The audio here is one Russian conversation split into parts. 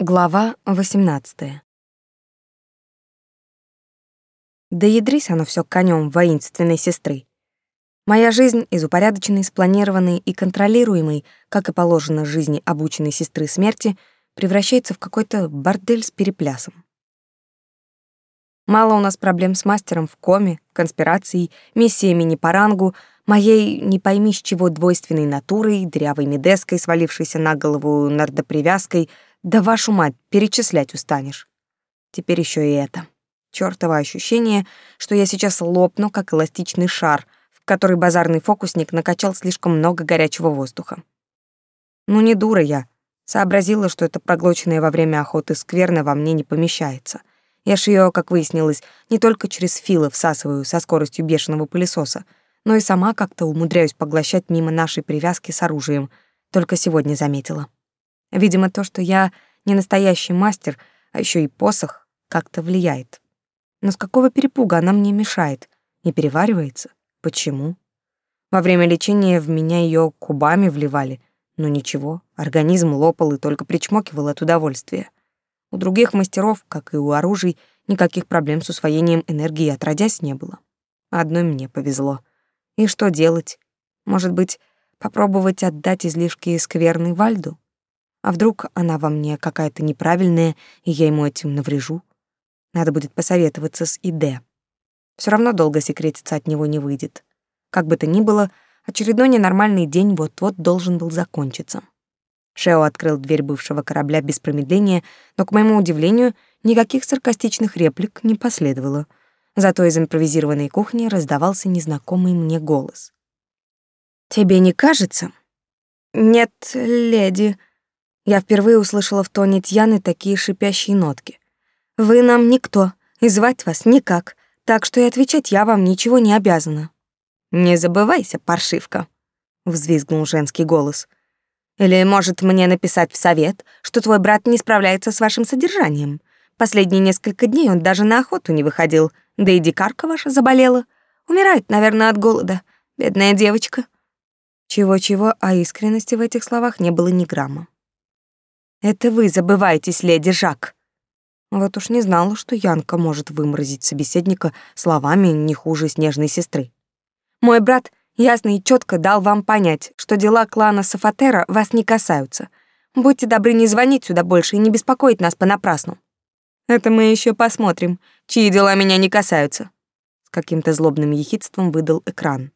Глава 18. Да ядрись оно все конем воинственной сестры. Моя жизнь из упорядоченной, спланированной и контролируемой, как и положено жизни обученной сестры смерти, превращается в какой-то бордель с переплясом. Мало у нас проблем с мастером в коме, конспирацией, миссиями не по рангу, моей не пойми с чего двойственной натурой, дрявой медеской, свалившейся на голову нардопривязкой — да вашу мать, перечислять устанешь. Теперь еще и это. Чёртово ощущение, что я сейчас лопну, как эластичный шар, в который базарный фокусник накачал слишком много горячего воздуха. Ну не дура я. Сообразила, что это проглоченное во время охоты скверно во мне не помещается. Я ж её, как выяснилось, не только через филы всасываю со скоростью бешеного пылесоса, но и сама как-то умудряюсь поглощать мимо нашей привязки с оружием. Только сегодня заметила. Видимо, то, что я не настоящий мастер, а еще и посох, как-то влияет. Но с какого перепуга она мне мешает? Не переваривается? Почему? Во время лечения в меня ее кубами вливали. Но ничего, организм лопал и только причмокивал от удовольствия. У других мастеров, как и у оружий, никаких проблем с усвоением энергии отродясь не было. Одной мне повезло. И что делать? Может быть, попробовать отдать излишки скверной Вальду? А вдруг она во мне какая-то неправильная, и я ему этим наврежу? Надо будет посоветоваться с ИД. Все равно долго секретиться от него не выйдет. Как бы то ни было, очередной ненормальный день вот-вот должен был закончиться. Шео открыл дверь бывшего корабля без промедления, но, к моему удивлению, никаких саркастичных реплик не последовало. Зато из импровизированной кухни раздавался незнакомый мне голос. «Тебе не кажется?» «Нет, леди», я впервые услышала в тоне Тьяны такие шипящие нотки. «Вы нам никто, и звать вас никак, так что и отвечать я вам ничего не обязана». «Не забывайся, паршивка», — взвизгнул женский голос. «Или, может, мне написать в совет, что твой брат не справляется с вашим содержанием? Последние несколько дней он даже на охоту не выходил, да и дикарка ваша заболела. Умирает, наверное, от голода. Бедная девочка». Чего-чего, а искренности в этих словах не было ни грамма. Это вы забываетесь, леди Жак. Вот уж не знала, что Янка может выморозить собеседника словами не хуже снежной сестры. Мой брат ясно и четко дал вам понять, что дела клана Сафатера вас не касаются. Будьте добры не звонить сюда больше и не беспокоить нас понапрасну. Это мы еще посмотрим, чьи дела меня не касаются. С каким-то злобным ехидством выдал экран.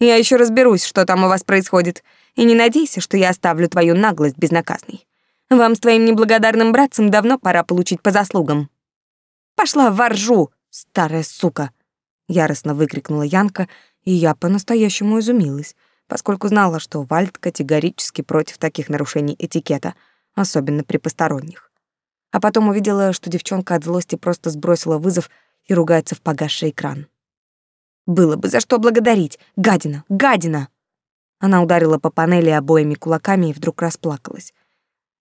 Я еще разберусь, что там у вас происходит, и не надейся, что я оставлю твою наглость безнаказной. Вам с твоим неблагодарным братцем давно пора получить по заслугам. Пошла воржу, старая сука, яростно выкрикнула Янка, и я по-настоящему изумилась, поскольку знала, что Вальд категорически против таких нарушений этикета, особенно при посторонних. А потом увидела, что девчонка от злости просто сбросила вызов и ругается в погасший экран. Было бы за что благодарить. Гадина, гадина. Она ударила по панели обоими кулаками и вдруг расплакалась.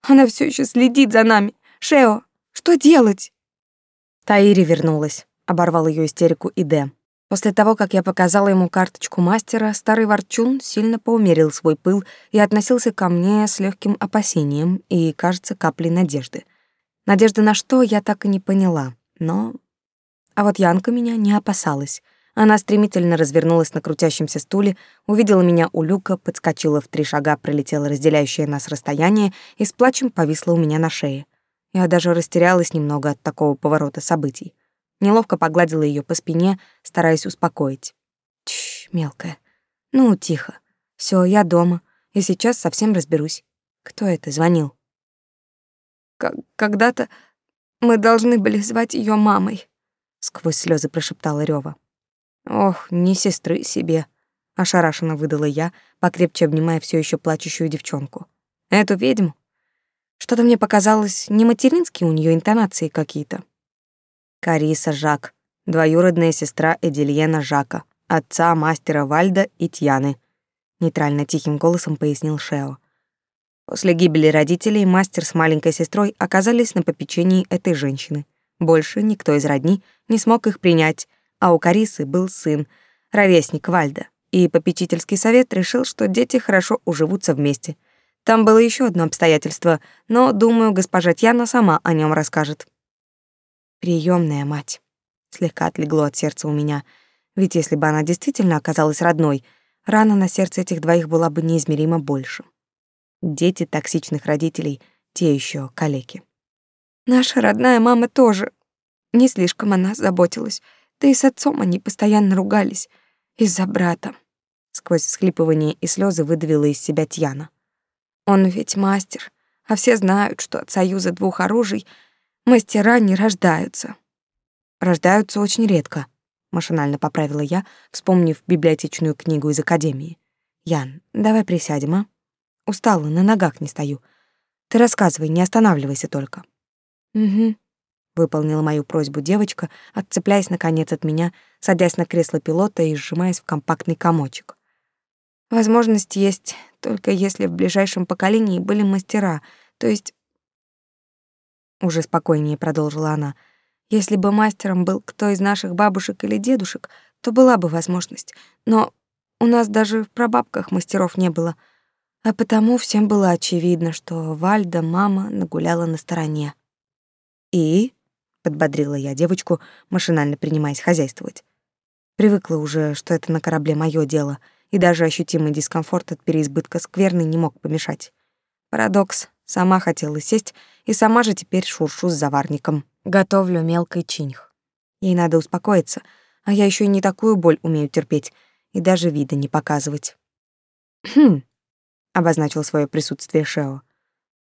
Она все еще следит за нами. Шео, что делать? Таири вернулась, оборвал ее истерику Иде. После того, как я показала ему карточку мастера, старый ворчун сильно поумерил свой пыл и относился ко мне с легким опасением и, кажется, каплей надежды. Надежды на что, я так и не поняла, но... А вот Янка меня не опасалась. Она стремительно развернулась на крутящемся стуле, увидела меня у люка, подскочила в три шага, пролетела разделяющее нас расстояние и с плачем повисла у меня на шее. Я даже растерялась немного от такого поворота событий. Неловко погладила ее по спине, стараясь успокоить. Чш, мелкая. Ну, тихо. Все, я дома, и сейчас совсем разберусь. Кто это звонил? Когда-то мы должны были звать ее мамой, сквозь слезы прошептала Рёва. Ох, не сестры себе, ошарашенно выдала я, покрепче обнимая все еще плачущую девчонку. Эту ведьму? Что-то мне показалось, не материнские у нее интонации какие-то. Кариса Жак, двоюродная сестра Эдельена Жака, отца мастера Вальда и Тьяны, нейтрально тихим голосом пояснил Шео. После гибели родителей мастер с маленькой сестрой оказались на попечении этой женщины. Больше никто из родни не смог их принять, а у Карисы был сын, ровесник Вальда, и попечительский совет решил, что дети хорошо уживутся вместе. Там было еще одно обстоятельство, но, думаю, госпожа Тьяна сама о нем расскажет. Приемная мать. Слегка отлегло от сердца у меня, ведь если бы она действительно оказалась родной, рана на сердце этих двоих была бы неизмеримо больше. Дети токсичных родителей — те еще калеки. Наша родная мама тоже. Не слишком она заботилась, да и с отцом они постоянно ругались из-за брата. Сквозь всхлипывание и слезы выдавила из себя Тьяна. Он ведь мастер, а все знают, что от союза двух оружий мастера не рождаются. Рождаются очень редко, машинально поправила я, вспомнив библиотечную книгу из академии. Ян, давай присядем, а? Устала, на ногах не стою. Ты рассказывай, не останавливайся только. Угу. Выполнила мою просьбу девочка, отцепляясь наконец от меня, садясь на кресло пилота и сжимаясь в компактный комочек. Возможность есть только если в ближайшем поколении были мастера, то есть уже спокойнее продолжила она. Если бы мастером был кто из наших бабушек или дедушек, то была бы возможность. Но у нас даже в прабабках мастеров не было. А потому всем было очевидно, что Вальда, мама, нагуляла на стороне. «И?» — подбодрила я девочку, машинально принимаясь хозяйствовать. Привыкла уже, что это на корабле моё дело — и даже ощутимый дискомфорт от переизбытка скверны не мог помешать. Парадокс. Сама хотела сесть, и сама же теперь шуршу с заварником. Готовлю мелкий чиньх. Ей надо успокоиться, а я еще и не такую боль умею терпеть и даже вида не показывать. «Хм», — обозначил свое присутствие Шео.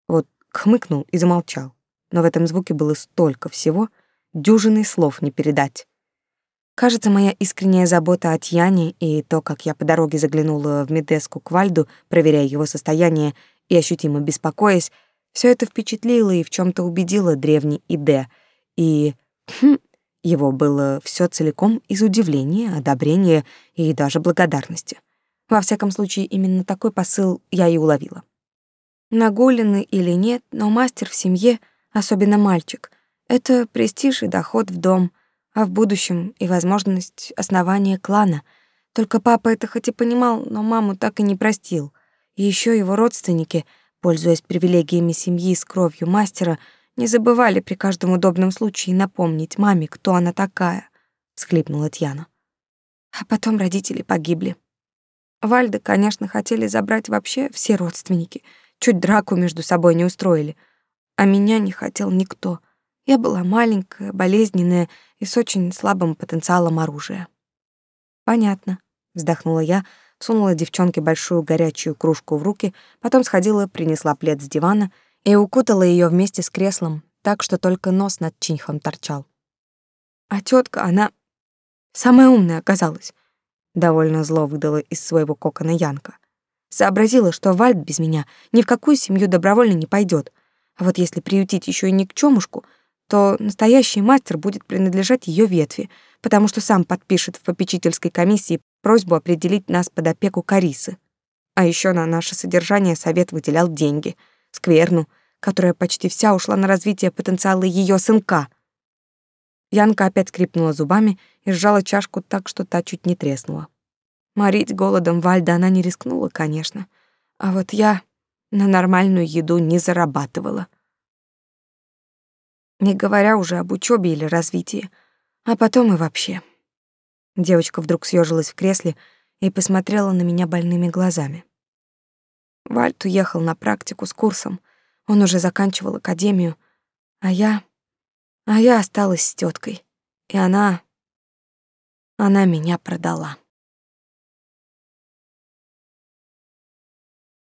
Вот хмыкнул и замолчал. Но в этом звуке было столько всего, дюжины слов не передать. Кажется, моя искренняя забота о Тьяне и то, как я по дороге заглянула в Медеску к Вальду, проверяя его состояние и ощутимо беспокоясь, все это впечатлило и в чем то убедило древний Иде. И хм, его было все целиком из удивления, одобрения и даже благодарности. Во всяком случае, именно такой посыл я и уловила. Нагуленный или нет, но мастер в семье, особенно мальчик, это престиж и доход в дом — а в будущем и возможность основания клана. Только папа это хоть и понимал, но маму так и не простил. И еще его родственники, пользуясь привилегиями семьи с кровью мастера, не забывали при каждом удобном случае напомнить маме, кто она такая, всхлипнула Тьяна. А потом родители погибли. Вальда, конечно, хотели забрать вообще все родственники, чуть драку между собой не устроили, а меня не хотел никто. Я была маленькая, болезненная и с очень слабым потенциалом оружия. Понятно, вздохнула я, сунула девчонке большую горячую кружку в руки, потом сходила, принесла плед с дивана и укутала ее вместе с креслом, так что только нос над чинхом торчал. А тетка, она самая умная оказалась, довольно зло выдала из своего кокона Янка. Сообразила, что Вальд без меня ни в какую семью добровольно не пойдет. А вот если приютить еще и никчемушку, то настоящий мастер будет принадлежать ее ветви, потому что сам подпишет в попечительской комиссии просьбу определить нас под опеку Карисы. А еще на наше содержание совет выделял деньги, скверну, которая почти вся ушла на развитие потенциала ее сынка. Янка опять скрипнула зубами и сжала чашку так, что та чуть не треснула. Морить голодом Вальда она не рискнула, конечно. А вот я на нормальную еду не зарабатывала не говоря уже об учебе или развитии, а потом и вообще. Девочка вдруг съежилась в кресле и посмотрела на меня больными глазами. Вальт уехал на практику с курсом, он уже заканчивал академию, а я... А я осталась с теткой, и она... Она меня продала.